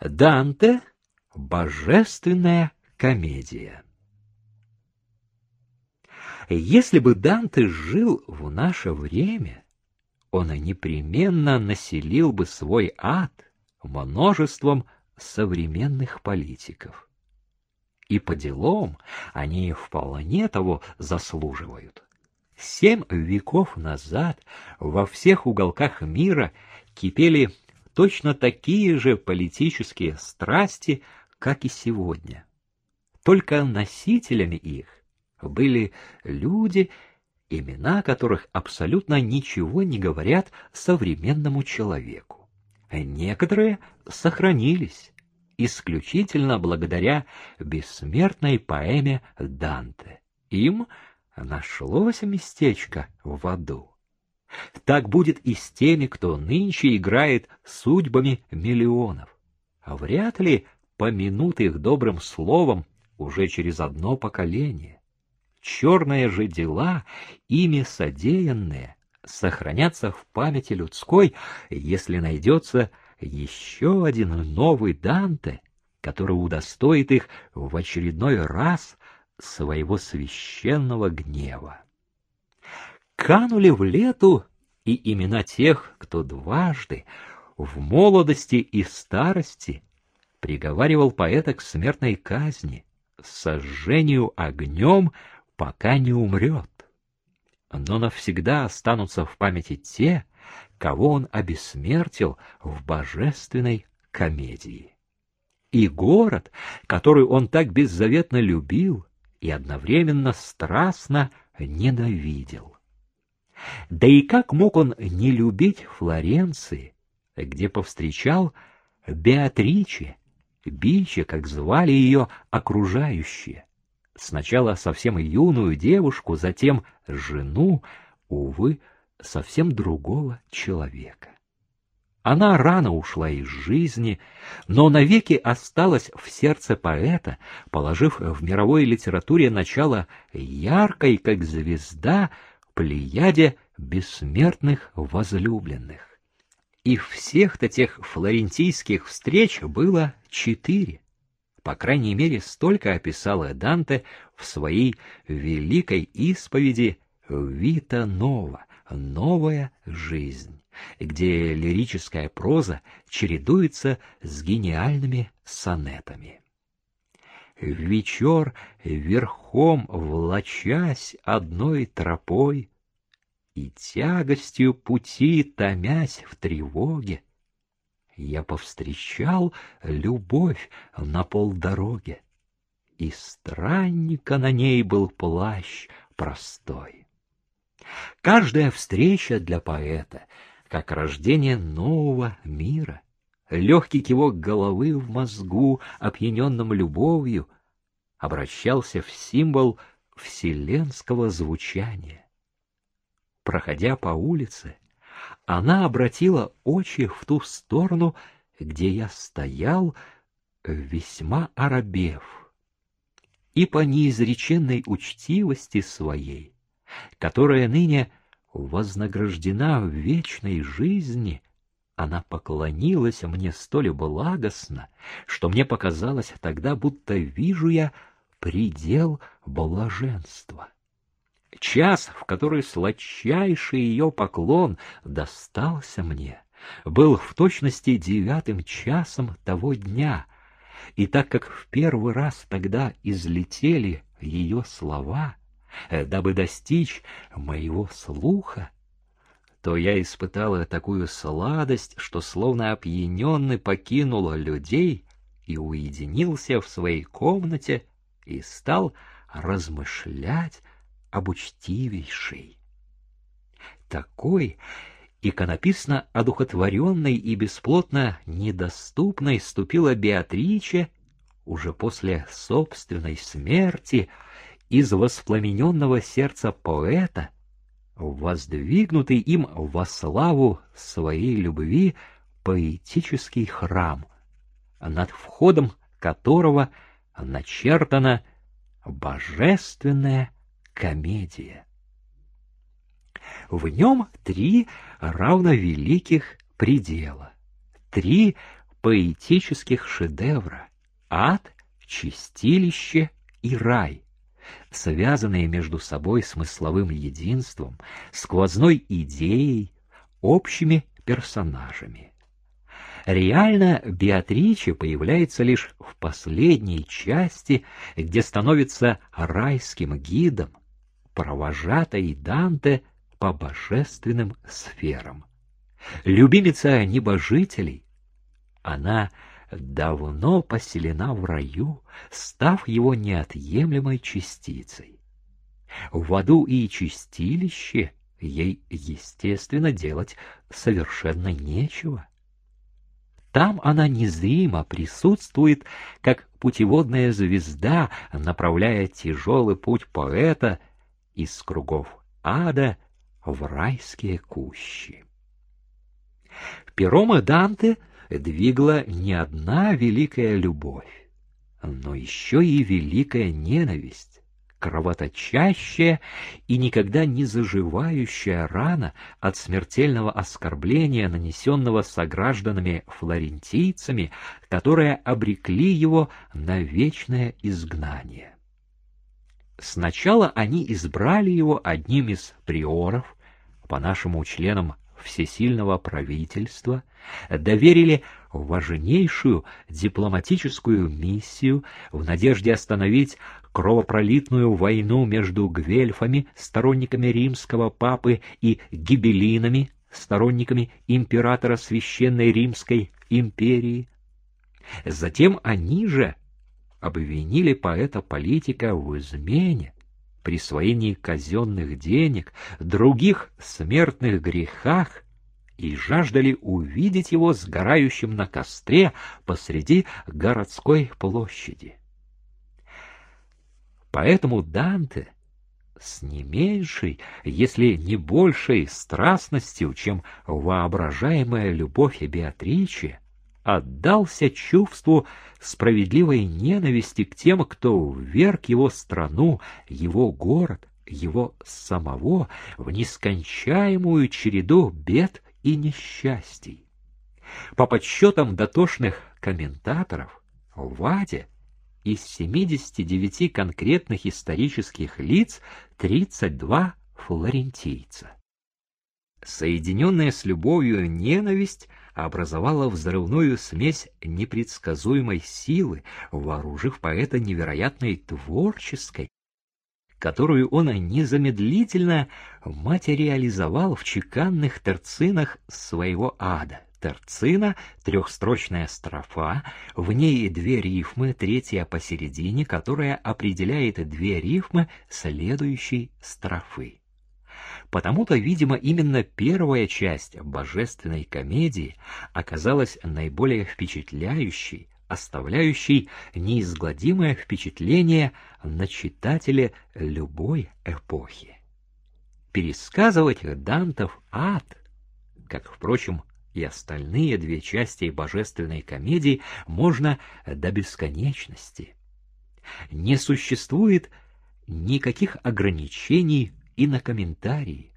Данте — божественная комедия. Если бы Данте жил в наше время, он непременно населил бы свой ад множеством современных политиков. И по делам они вполне того заслуживают. Семь веков назад во всех уголках мира кипели точно такие же политические страсти, как и сегодня. Только носителями их были люди, имена которых абсолютно ничего не говорят современному человеку. Некоторые сохранились исключительно благодаря бессмертной поэме Данте. Им нашлось местечко в аду. Так будет и с теми, кто нынче играет судьбами миллионов. А вряд ли помянут их добрым словом уже через одно поколение. Черные же дела, ими содеянные, сохранятся в памяти людской, если найдется еще один новый Данте, который удостоит их в очередной раз своего священного гнева. Канули в лету и имена тех, кто дважды, в молодости и старости, приговаривал поэта к смертной казни, сожжению огнем, пока не умрет. Но навсегда останутся в памяти те, кого он обессмертил в божественной комедии. И город, который он так беззаветно любил и одновременно страстно ненавидел. Да и как мог он не любить Флоренции, где повстречал Беатриче, Биче, как звали ее окружающие, сначала совсем юную девушку, затем жену, увы, совсем другого человека. Она рано ушла из жизни, но навеки осталась в сердце поэта, положив в мировой литературе начало яркой, как звезда, плеяде бессмертных возлюбленных. И всех-то тех флорентийских встреч было четыре. По крайней мере, столько описала Данте в своей великой исповеди «Вита Нова» — «Новая жизнь», где лирическая проза чередуется с гениальными сонетами. Вечер верхом влачась одной тропой И тягостью пути томясь в тревоге, Я повстречал любовь на полдороге, И странника на ней был плащ простой. Каждая встреча для поэта, как рождение нового мира — легкий кивок головы в мозгу, опьяненном любовью, обращался в символ вселенского звучания. Проходя по улице, она обратила очи в ту сторону, где я стоял, весьма оробев, и по неизреченной учтивости своей, которая ныне вознаграждена в вечной жизни, она поклонилась мне столь благостно, что мне показалось тогда, будто вижу я предел блаженства. Час, в который сладчайший ее поклон достался мне, был в точности девятым часом того дня, и так как в первый раз тогда излетели ее слова, э, дабы достичь моего слуха, то я испытала такую сладость, что словно опьяненный покинула людей и уединился в своей комнате и стал размышлять об учтивейшей. Такой иконописно одухотворенной и бесплотно недоступной ступила Беатриче уже после собственной смерти из воспламененного сердца поэта — воздвигнутый им во славу своей любви поэтический храм, над входом которого начертана божественная комедия. В нем три равновеликих предела, три поэтических шедевра — ад, чистилище и рай, связанные между собой смысловым единством, сквозной идеей, общими персонажами. Реально Беатриче появляется лишь в последней части, где становится райским гидом, провожатой Данте по божественным сферам. Любимица небожителей, она давно поселена в раю, став его неотъемлемой частицей. В аду и чистилище ей, естественно, делать совершенно нечего. Там она незримо присутствует, как путеводная звезда, направляя тяжелый путь поэта из кругов ада в райские кущи. Пером и Данте двигала не одна великая любовь, но еще и великая ненависть, кровоточащая и никогда не заживающая рана от смертельного оскорбления, нанесенного согражданами-флорентийцами, которые обрекли его на вечное изгнание. Сначала они избрали его одним из приоров, по-нашему членам всесильного правительства, доверили важнейшую дипломатическую миссию в надежде остановить кровопролитную войну между гвельфами, сторонниками римского папы, и гибелинами, сторонниками императора Священной Римской империи. Затем они же обвинили поэта-политика в измене, присвоении казенных денег, других смертных грехах и жаждали увидеть его сгорающим на костре посреди городской площади. Поэтому Данте с не меньшей, если не большей страстностью, чем воображаемая любовь Беатриче, отдался чувству справедливой ненависти к тем, кто вверг его страну, его город, его самого в нескончаемую череду бед и несчастий. По подсчетам дотошных комментаторов, в Аде из 79 конкретных исторических лиц 32 флорентийца. Соединенная с любовью ненависть образовала взрывную смесь непредсказуемой силы, вооружив поэта невероятной творческой, которую он незамедлительно материализовал в чеканных терцинах своего ада. Терцина — трехстрочная строфа, в ней две рифмы, третья посередине, которая определяет две рифмы следующей строфы. Потому-то, видимо, именно первая часть божественной комедии оказалась наиболее впечатляющей, оставляющей неизгладимое впечатление на читателя любой эпохи. Пересказывать Дантов ад, как, впрочем, и остальные две части божественной комедии, можно до бесконечности. Не существует никаких ограничений и на комментарии.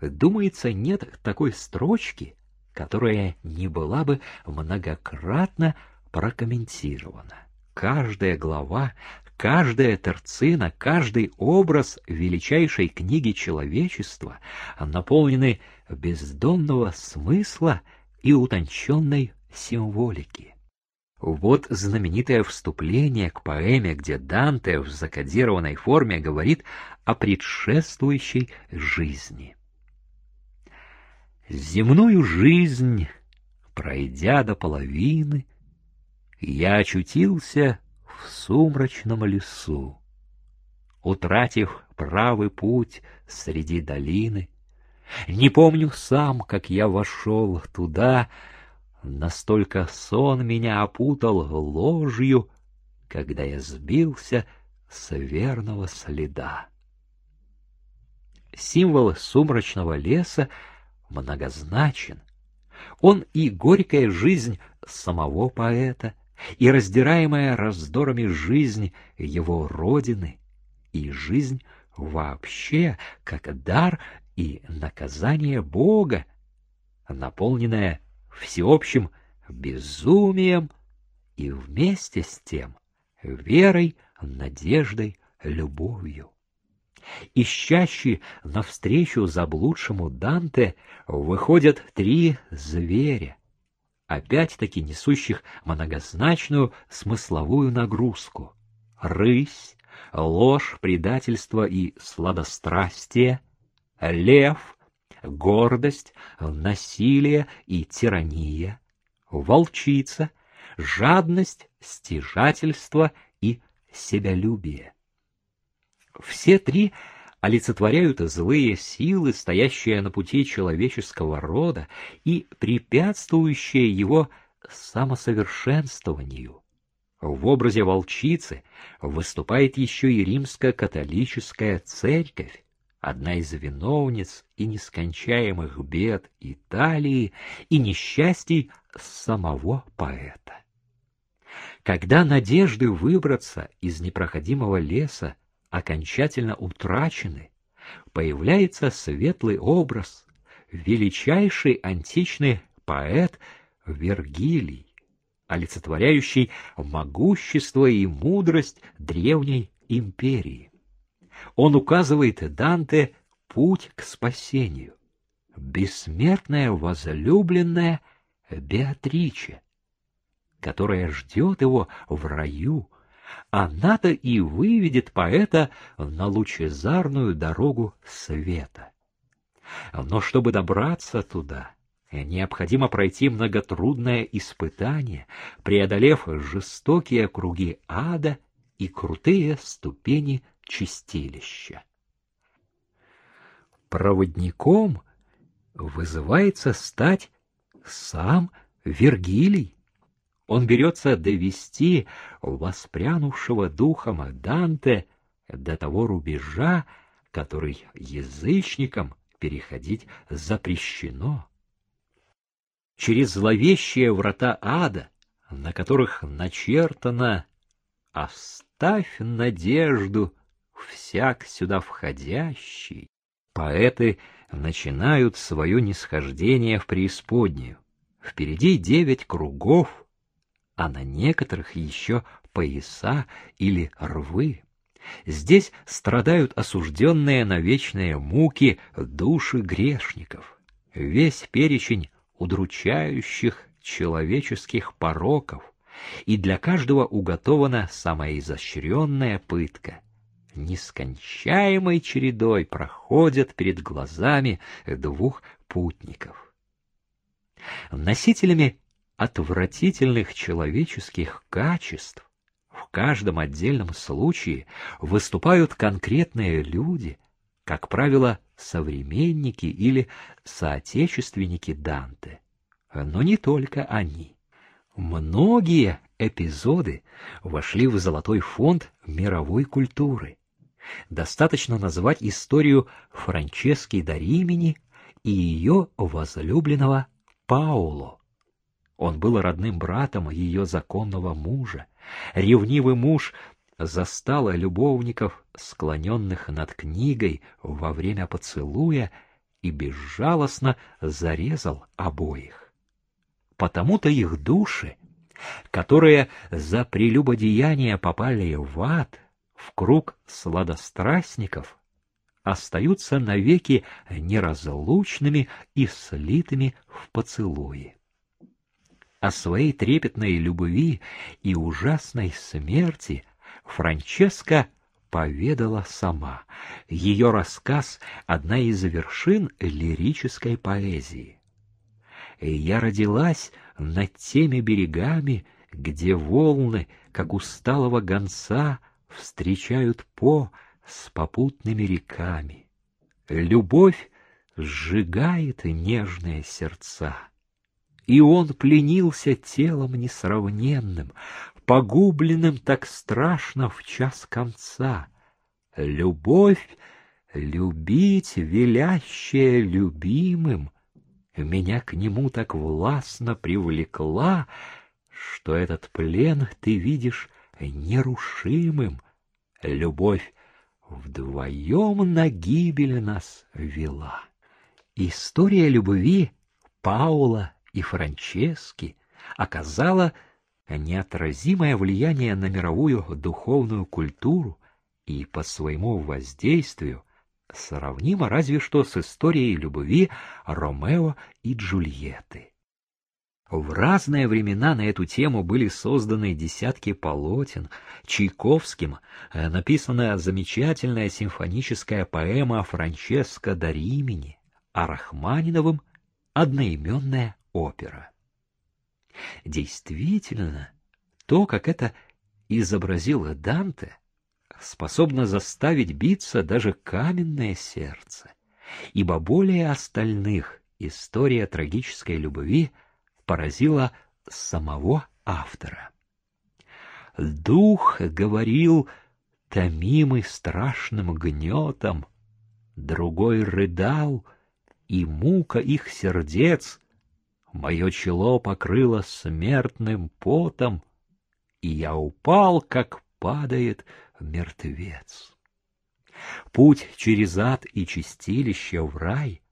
Думается, нет такой строчки, которая не была бы многократно прокомментирована. Каждая глава, каждая терцина, каждый образ величайшей книги человечества наполнены бездонного смысла и утонченной символики. Вот знаменитое вступление к поэме, где Данте в закодированной форме говорит о предшествующей жизни. Земную жизнь, пройдя до половины, я очутился в сумрачном лесу. Утратив правый путь среди долины, не помню сам, как я вошел туда, Настолько сон меня опутал ложью, когда я сбился с верного следа. Символ сумрачного леса многозначен. Он и горькая жизнь самого поэта, и раздираемая раздорами жизнь его родины, и жизнь вообще, как дар и наказание Бога, наполненная всеобщим безумием и вместе с тем верой, надеждой, любовью. Ищащий навстречу заблудшему Данте выходят три зверя, опять-таки несущих многозначную смысловую нагрузку. Рысь, ложь, предательство и сладострастие, лев, гордость, насилие и тирания, волчица, жадность, стяжательство и себялюбие. Все три олицетворяют злые силы, стоящие на пути человеческого рода и препятствующие его самосовершенствованию. В образе волчицы выступает еще и римско-католическая церковь, одна из виновниц и нескончаемых бед Италии и несчастий самого поэта. Когда надежды выбраться из непроходимого леса окончательно утрачены, появляется светлый образ, величайший античный поэт Вергилий, олицетворяющий могущество и мудрость древней империи. Он указывает Данте путь к спасению. Бессмертная возлюбленная Беатриче, которая ждет его в раю, она-то и выведет поэта на лучезарную дорогу света. Но чтобы добраться туда, необходимо пройти многотрудное испытание, преодолев жестокие круги ада и крутые ступени чистилища. Проводником вызывается стать сам Вергилий. Он берется довести воспрянувшего духом Данте до того рубежа, который язычникам переходить запрещено. Через зловещие врата ада, на которых начертано «Оставь надежду, всяк сюда входящий», поэты начинают свое нисхождение в преисподнюю. Впереди девять кругов — а на некоторых еще пояса или рвы. Здесь страдают осужденные на вечные муки души грешников. Весь перечень удручающих человеческих пороков, и для каждого уготована самая изощренная пытка. Нескончаемой чередой проходят перед глазами двух путников. Носителями отвратительных человеческих качеств в каждом отдельном случае выступают конкретные люди, как правило, современники или соотечественники Данте. Но не только они. Многие эпизоды вошли в золотой фонд мировой культуры. Достаточно назвать историю Франчески да Римени и ее возлюбленного Пауло. Он был родным братом ее законного мужа. Ревнивый муж застал любовников, склоненных над книгой во время поцелуя, и безжалостно зарезал обоих. Потому-то их души, которые за прелюбодеяние попали в ад, в круг сладострастников, остаются навеки неразлучными и слитыми в поцелуе о своей трепетной любви и ужасной смерти Франческа поведала сама. Ее рассказ — одна из вершин лирической поэзии. «Я родилась над теми берегами, где волны, как усталого гонца, встречают по с попутными реками. Любовь сжигает нежные сердца и он пленился телом несравненным, погубленным так страшно в час конца. Любовь, любить, велящая любимым, меня к нему так властно привлекла, что этот плен ты видишь нерушимым. Любовь вдвоем на гибель нас вела. История любви Паула и Франчески оказала неотразимое влияние на мировую духовную культуру и по своему воздействию сравнимо разве что с историей любви Ромео и Джульетты. В разные времена на эту тему были созданы десятки полотен. Чайковским э, написана замечательная симфоническая поэма Франческо да Римини, а Рахманиновым — одноименная опера. Действительно, то, как это изобразил Данте, способно заставить биться даже каменное сердце, ибо более остальных история трагической любви — поразила самого автора. Дух говорил, томимый страшным гнетом, другой рыдал, и мука их сердец мое чело покрыло смертным потом, и я упал, как падает мертвец. Путь через ад и чистилище в рай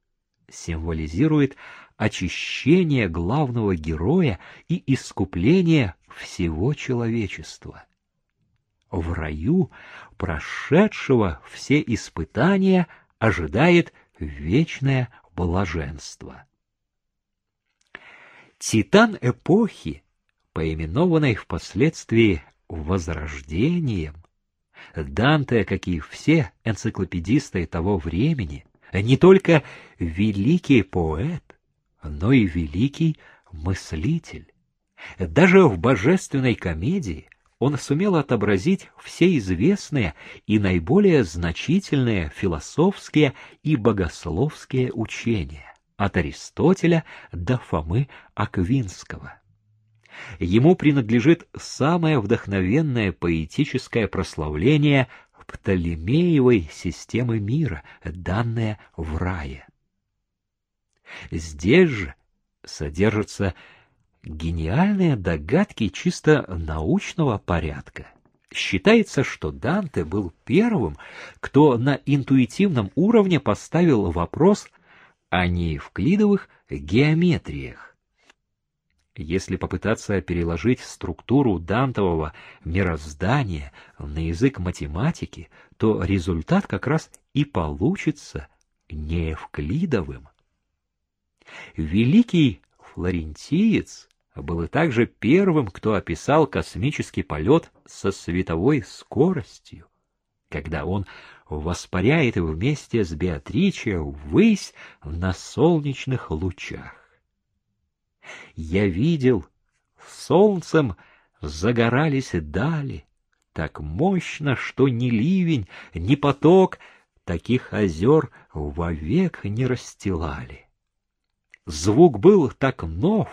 символизирует очищение главного героя и искупление всего человечества. В раю прошедшего все испытания ожидает вечное блаженство. Титан эпохи, поименованный впоследствии Возрождением, Данте, как и все энциклопедисты того времени, не только великий поэт, но и великий мыслитель. Даже в божественной комедии он сумел отобразить все известные и наиболее значительные философские и богословские учения от Аристотеля до Фомы Аквинского. Ему принадлежит самое вдохновенное поэтическое прославление Птолемеевой системы мира, данное в рае. Здесь же содержатся гениальные догадки чисто научного порядка. Считается, что Данте был первым, кто на интуитивном уровне поставил вопрос о неевклидовых геометриях. Если попытаться переложить структуру дантового мироздания на язык математики, то результат как раз и получится неевклидовым. Великий флорентиец был и также первым, кто описал космический полет со световой скоростью, когда он воспаряет вместе с Беатриче ввысь на солнечных лучах. Я видел, солнцем загорались дали, так мощно, что ни ливень, ни поток таких озер вовек не расстилали. Звук был так нов,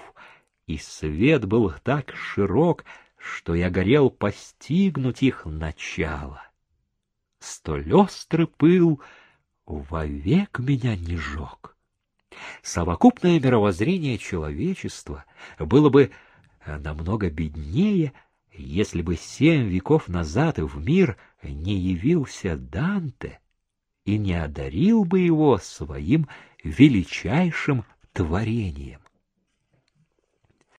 и свет был так широк, что я горел постигнуть их начало. Столь острый пыл вовек меня не жег. Совокупное мировоззрение человечества было бы намного беднее, если бы семь веков назад в мир не явился Данте и не одарил бы его своим величайшим творением.